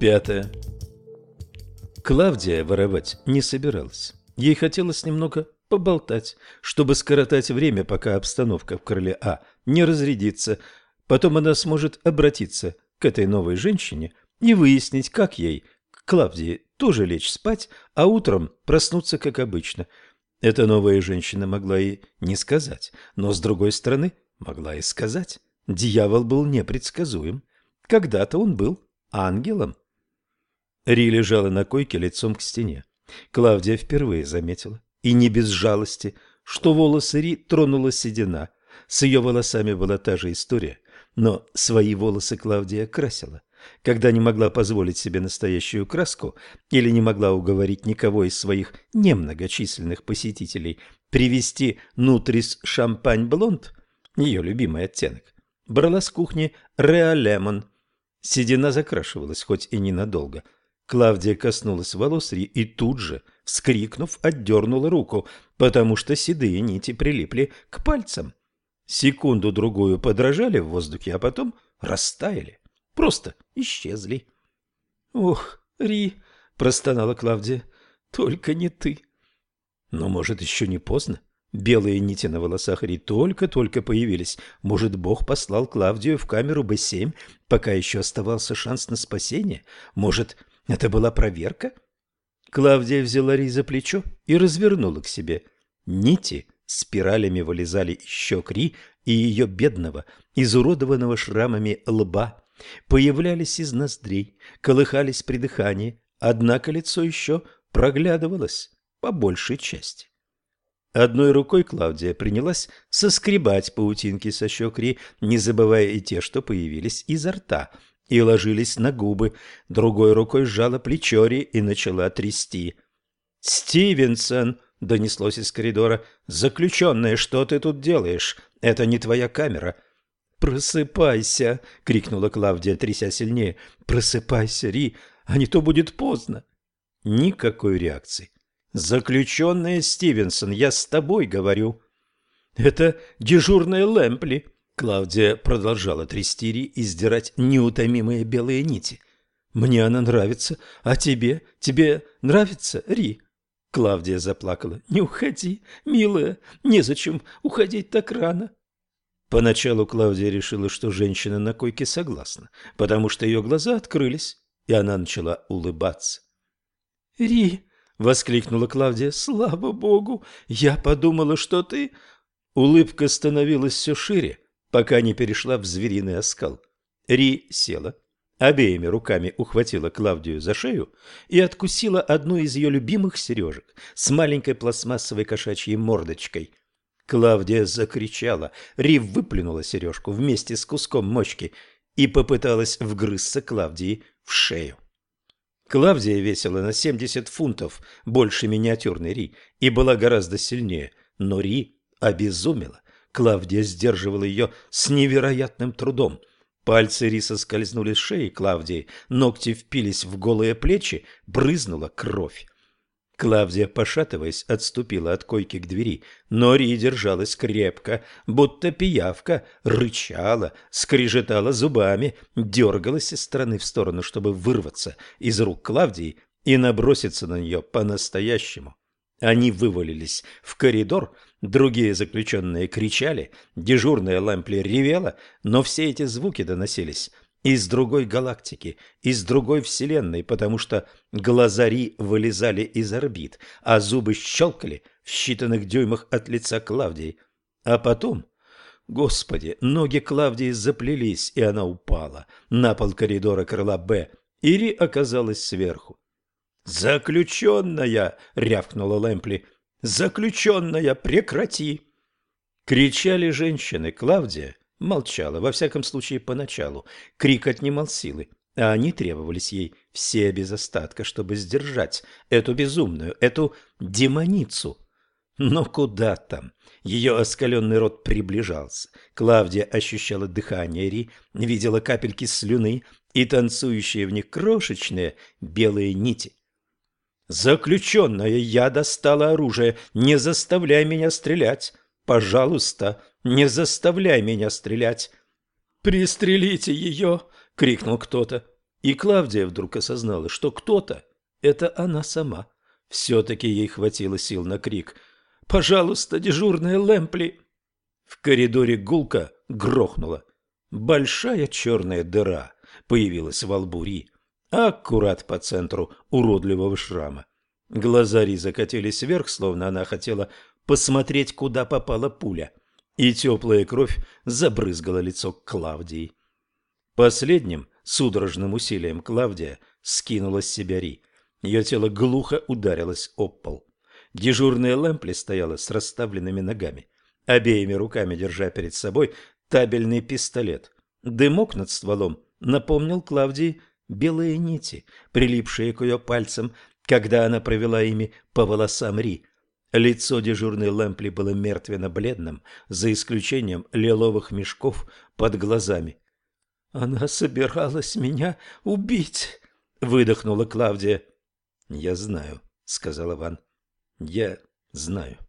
Пятое. Клавдия воровать не собиралась. Ей хотелось немного поболтать, чтобы скоротать время, пока обстановка в крыле А не разрядится. Потом она сможет обратиться к этой новой женщине и выяснить, как ей, Клавдии, тоже лечь спать, а утром проснуться, как обычно. Эта новая женщина могла и не сказать, но, с другой стороны, могла и сказать. Дьявол был непредсказуем. Когда-то он был ангелом. Ри лежала на койке лицом к стене. Клавдия впервые заметила, и не без жалости, что волосы Ри тронула седина. С ее волосами была та же история, но свои волосы Клавдия красила. Когда не могла позволить себе настоящую краску или не могла уговорить никого из своих немногочисленных посетителей привезти нутрис шампань блонд, ее любимый оттенок, брала с кухни Реалемон. Седина закрашивалась, хоть и ненадолго – Клавдия коснулась волос Ри и тут же, вскрикнув, отдернула руку, потому что седые нити прилипли к пальцам. Секунду-другую подражали в воздухе, а потом растаяли, просто исчезли. — Ох, Ри, — простонала Клавдия, — только не ты. Но, может, еще не поздно? Белые нити на волосах Ри только-только появились. Может, Бог послал Клавдию в камеру Б-7, пока еще оставался шанс на спасение? Может, это была проверка? Клавдия взяла Ри за плечо и развернула к себе. Нити спиралями вылезали из щек Ри и ее бедного, изуродованного шрамами лба. Появлялись из ноздрей, колыхались при дыхании, однако лицо еще проглядывалось по большей части. Одной рукой Клавдия принялась соскребать паутинки со щек Ри, не забывая и те, что появились изо рта, и ложились на губы, другой рукой сжала плечо Ри и начала трясти. «Стивенсон!» — донеслось из коридора. «Заключенная, что ты тут делаешь? Это не твоя камера». «Просыпайся!» — крикнула Клавдия, тряся сильнее. «Просыпайся, Ри, а не то будет поздно!» Никакой реакции. «Заключенная Стивенсон, я с тобой говорю!» «Это дежурная Лэмпли!» Клавдия продолжала трясти и сдирать неутомимые белые нити. «Мне она нравится, а тебе? Тебе нравится, Ри?» Клавдия заплакала. «Не уходи, милая, незачем уходить так рано». Поначалу Клавдия решила, что женщина на койке согласна, потому что ее глаза открылись, и она начала улыбаться. «Ри!» — воскликнула Клавдия. «Слава Богу! Я подумала, что ты...» Улыбка становилась все шире, пока не перешла в звериный оскал. Ри села, обеими руками ухватила Клавдию за шею и откусила одну из ее любимых сережек с маленькой пластмассовой кошачьей мордочкой. Клавдия закричала, Ри выплюнула сережку вместе с куском мочки и попыталась вгрызться Клавдии в шею. Клавдия весила на 70 фунтов больше миниатюрной Ри и была гораздо сильнее, но Ри обезумела Клавдия сдерживала ее с невероятным трудом. Пальцы риса скользнули с шеи Клавдии, ногти впились в голые плечи, брызнула кровь. Клавдия, пошатываясь, отступила от койки к двери, но Ри держалась крепко, будто пиявка, рычала, скрежетала зубами, дергалась из стороны в сторону, чтобы вырваться из рук Клавдии и наброситься на нее по-настоящему. Они вывалились в коридор, другие заключенные кричали, дежурная Лэмпли ревела, но все эти звуки доносились из другой галактики, из другой вселенной, потому что глазари вылезали из орбит, а зубы щелкали в считанных дюймах от лица Клавдии. А потом... Господи, ноги Клавдии заплелись, и она упала на пол коридора крыла «Б». Ири оказалась сверху. «Заключенная!» — рявкнула Лэмпли. «Заключенная, прекрати!» Кричали женщины. Клавдия молчала, во всяком случае, поначалу. Крик отнимал силы, а они требовались ей все без остатка, чтобы сдержать эту безумную, эту демоницу. Но куда там? Ее оскаленный рот приближался. Клавдия ощущала дыхание Ри, видела капельки слюны и танцующие в них крошечные белые нити. «Заключенная, я достала оружие. Не заставляй меня стрелять. Пожалуйста, не заставляй меня стрелять». «Пристрелите ее!» — крикнул кто-то. И Клавдия вдруг осознала, что кто-то – это она сама. Все-таки ей хватило сил на крик «Пожалуйста, дежурная Лэмпли!» В коридоре гулка грохнула. Большая черная дыра появилась во лбу Ри, аккурат по центру уродливого шрама. Глаза Ри закатились вверх, словно она хотела посмотреть, куда попала пуля, и теплая кровь забрызгала лицо Клавдии. Последним судорожным усилием Клавдия скинула с себя Ри. Ее тело глухо ударилось об пол. Дежурная Лэмпли стояла с расставленными ногами, обеими руками держа перед собой табельный пистолет. Дымок над стволом напомнил Клавдии белые нити, прилипшие к ее пальцам, когда она провела ими по волосам Ри. Лицо дежурной Лэмпли было мертвенно-бледным, за исключением лиловых мешков под глазами. «Она собиралась меня убить!» — выдохнула Клавдия. «Я знаю», — сказала Ван. «Я знаю».